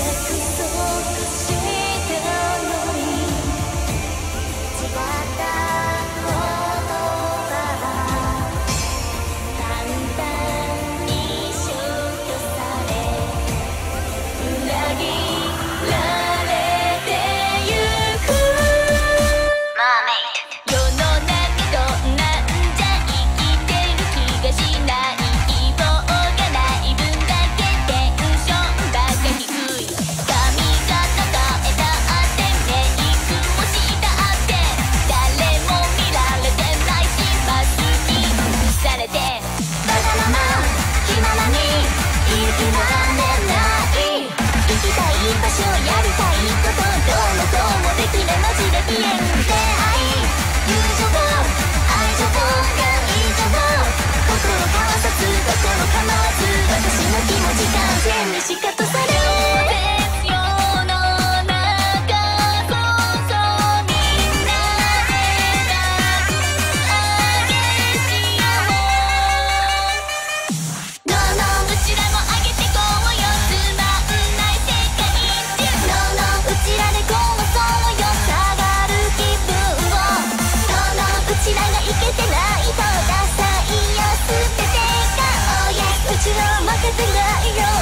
約束しきたい場所やるてないよ